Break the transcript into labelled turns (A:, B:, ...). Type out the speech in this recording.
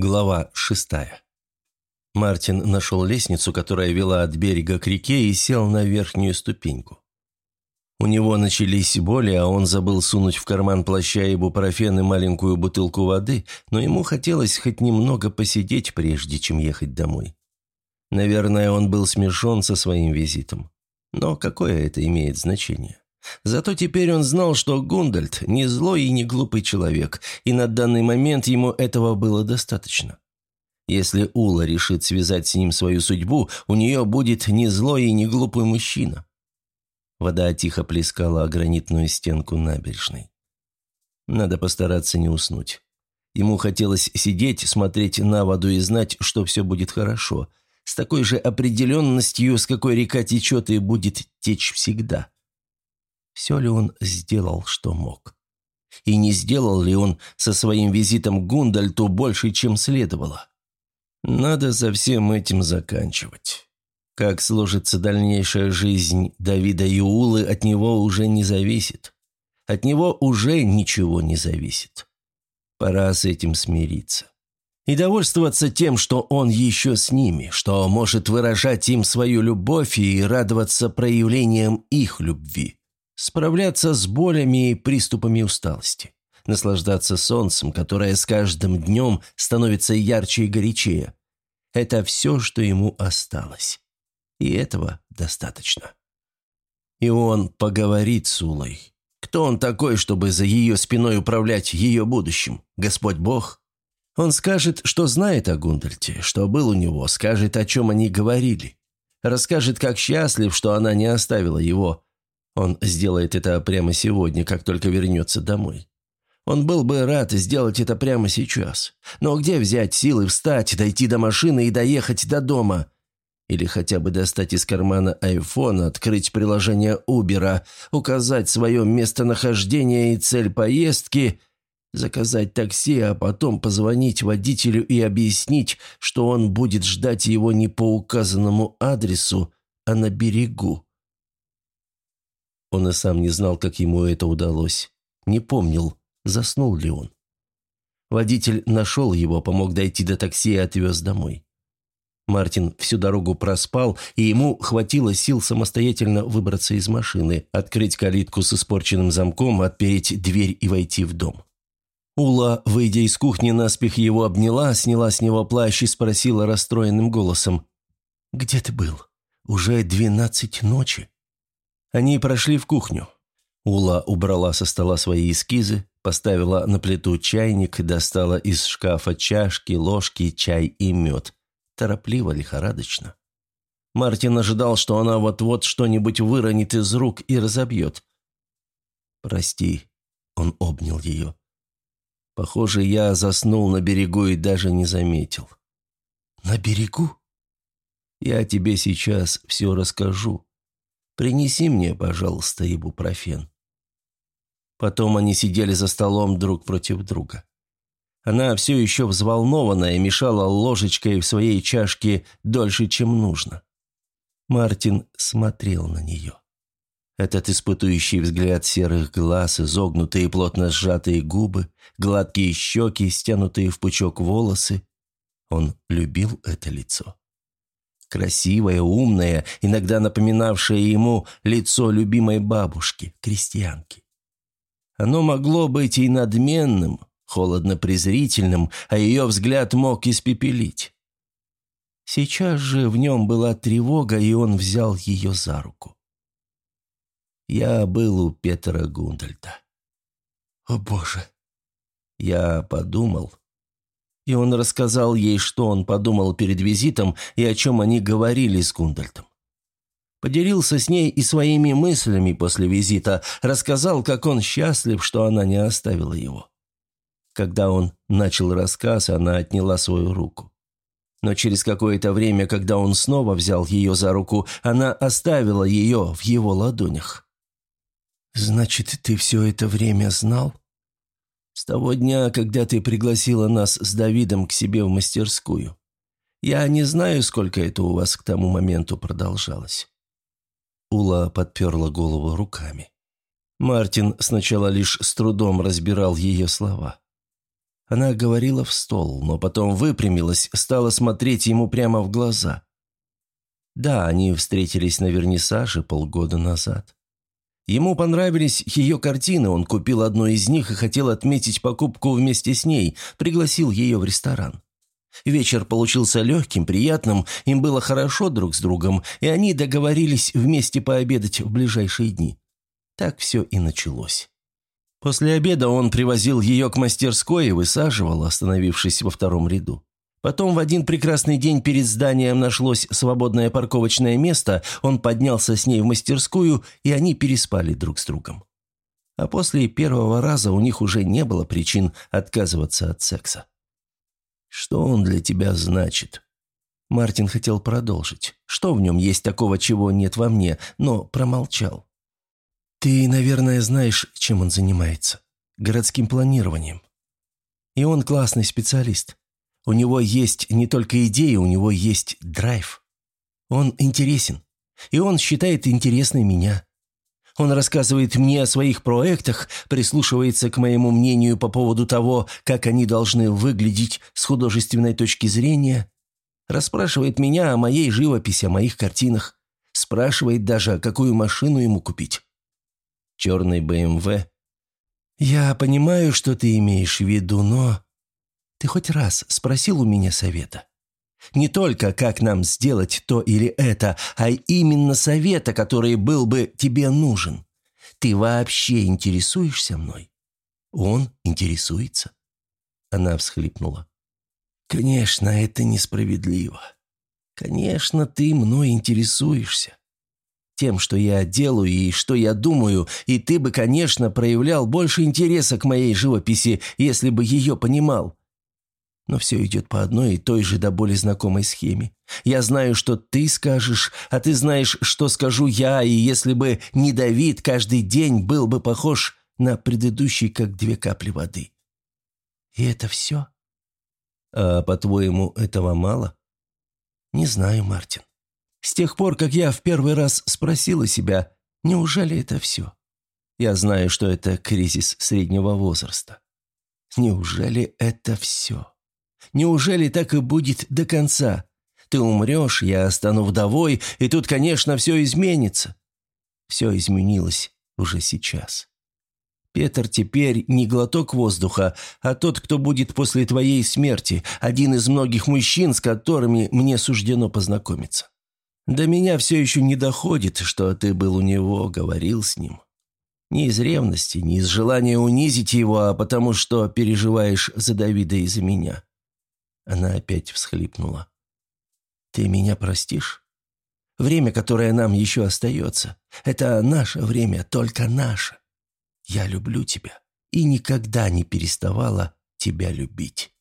A: Глава шестая. Мартин нашел лестницу, которая вела от берега к реке, и сел на верхнюю ступеньку. У него начались боли, а он забыл сунуть в карман плаща ибупрофен и маленькую бутылку воды, но ему хотелось хоть немного посидеть, прежде чем ехать домой. Наверное, он был смешон со своим визитом. Но какое это имеет значение? Зато теперь он знал, что Гундальд не злой и не глупый человек, и на данный момент ему этого было достаточно. Если Ула решит связать с ним свою судьбу, у нее будет не злой и не глупый мужчина. Вода тихо плескала о гранитную стенку набережной. Надо постараться не уснуть. Ему хотелось сидеть, смотреть на воду и знать, что все будет хорошо, с такой же определенностью, с какой река течет и будет течь всегда. Все ли он сделал, что мог? И не сделал ли он со своим визитом Гундальту больше, чем следовало? Надо за всем этим заканчивать. Как сложится дальнейшая жизнь Давида Юулы, от него уже не зависит. От него уже ничего не зависит. Пора с этим смириться. И довольствоваться тем, что он еще с ними, что может выражать им свою любовь и радоваться проявлениям их любви справляться с болями и приступами усталости, наслаждаться солнцем, которое с каждым днем становится ярче и горячее. Это все, что ему осталось. И этого достаточно. И он поговорит с Улой. Кто он такой, чтобы за ее спиной управлять ее будущим? Господь Бог? Он скажет, что знает о Гундальте, что был у него, скажет, о чем они говорили. Расскажет, как счастлив, что она не оставила его, он сделает это прямо сегодня, как только вернется домой. Он был бы рад сделать это прямо сейчас. Но где взять силы встать, дойти до машины и доехать до дома? Или хотя бы достать из кармана айфона, открыть приложение Убера, указать свое местонахождение и цель поездки, заказать такси, а потом позвонить водителю и объяснить, что он будет ждать его не по указанному адресу, а на берегу. Он и сам не знал, как ему это удалось. Не помнил, заснул ли он. Водитель нашел его, помог дойти до такси и отвез домой. Мартин всю дорогу проспал, и ему хватило сил самостоятельно выбраться из машины, открыть калитку с испорченным замком, отпереть дверь и войти в дом. Ула, выйдя из кухни, наспех его обняла, сняла с него плащ и спросила расстроенным голосом. «Где ты был? Уже двенадцать ночи?» Они прошли в кухню. Ула убрала со стола свои эскизы, поставила на плиту чайник, достала из шкафа чашки, ложки, чай и мед. Торопливо, лихорадочно. Мартин ожидал, что она вот-вот что-нибудь выронит из рук и разобьет. «Прости», — он обнял ее. «Похоже, я заснул на берегу и даже не заметил». «На берегу?» «Я тебе сейчас все расскажу», Принеси мне, пожалуйста, ибупрофен». Потом они сидели за столом друг против друга. Она все еще взволнованная мешала ложечкой в своей чашке дольше, чем нужно. Мартин смотрел на нее. Этот испытующий взгляд серых глаз, изогнутые плотно сжатые губы, гладкие щеки, стянутые в пучок волосы. Он любил это лицо. Красивое, умное, иногда напоминавшее ему лицо любимой бабушки, крестьянки. Оно могло быть и надменным, холодно-презрительным, а ее взгляд мог испепелить. Сейчас же в нем была тревога, и он взял ее за руку. Я был у Петра Гундальда. О, Боже! Я подумал, и он рассказал ей, что он подумал перед визитом и о чем они говорили с Гундальтом. Поделился с ней и своими мыслями после визита, рассказал, как он счастлив, что она не оставила его. Когда он начал рассказ, она отняла свою руку. Но через какое-то время, когда он снова взял ее за руку, она оставила ее в его ладонях. «Значит, ты все это время знал?» Того дня, когда ты пригласила нас с Давидом к себе в мастерскую. Я не знаю, сколько это у вас к тому моменту продолжалось». Ула подперла голову руками. Мартин сначала лишь с трудом разбирал ее слова. Она говорила в стол, но потом выпрямилась, стала смотреть ему прямо в глаза. Да, они встретились на вернисаже полгода назад. Ему понравились ее картины, он купил одну из них и хотел отметить покупку вместе с ней, пригласил ее в ресторан. Вечер получился легким, приятным, им было хорошо друг с другом, и они договорились вместе пообедать в ближайшие дни. Так все и началось. После обеда он привозил ее к мастерской и высаживал, остановившись во втором ряду. Потом в один прекрасный день перед зданием нашлось свободное парковочное место, он поднялся с ней в мастерскую, и они переспали друг с другом. А после первого раза у них уже не было причин отказываться от секса. «Что он для тебя значит?» Мартин хотел продолжить. Что в нем есть такого, чего нет во мне, но промолчал. «Ты, наверное, знаешь, чем он занимается. Городским планированием. И он классный специалист. У него есть не только идеи, у него есть драйв. Он интересен. И он считает интересной меня. Он рассказывает мне о своих проектах, прислушивается к моему мнению по поводу того, как они должны выглядеть с художественной точки зрения, расспрашивает меня о моей живописи, о моих картинах, спрашивает даже, какую машину ему купить. Черный БМВ. Я понимаю, что ты имеешь в виду, но... Ты хоть раз спросил у меня совета? Не только, как нам сделать то или это, а именно совета, который был бы тебе нужен. Ты вообще интересуешься мной? Он интересуется?» Она всхлипнула. «Конечно, это несправедливо. Конечно, ты мной интересуешься. Тем, что я делаю и что я думаю, и ты бы, конечно, проявлял больше интереса к моей живописи, если бы ее понимал. Но все идет по одной и той же до боли знакомой схеме. Я знаю, что ты скажешь, а ты знаешь, что скажу я, и если бы не Давид, каждый день был бы похож на предыдущий, как две капли воды. И это все? А, по-твоему, этого мало? Не знаю, Мартин. С тех пор, как я в первый раз спросила себя, неужели это все? Я знаю, что это кризис среднего возраста. Неужели это все? Неужели так и будет до конца? Ты умрешь, я стану вдовой, и тут, конечно, все изменится. Все изменилось уже сейчас. Петр теперь не глоток воздуха, а тот, кто будет после твоей смерти, один из многих мужчин, с которыми мне суждено познакомиться. До меня все еще не доходит, что ты был у него, говорил с ним. Не из ревности, не из желания унизить его, а потому что переживаешь за Давида и за меня. Она опять всхлипнула. «Ты меня простишь? Время, которое нам еще остается, это наше время, только наше. Я люблю тебя и никогда не переставала тебя любить».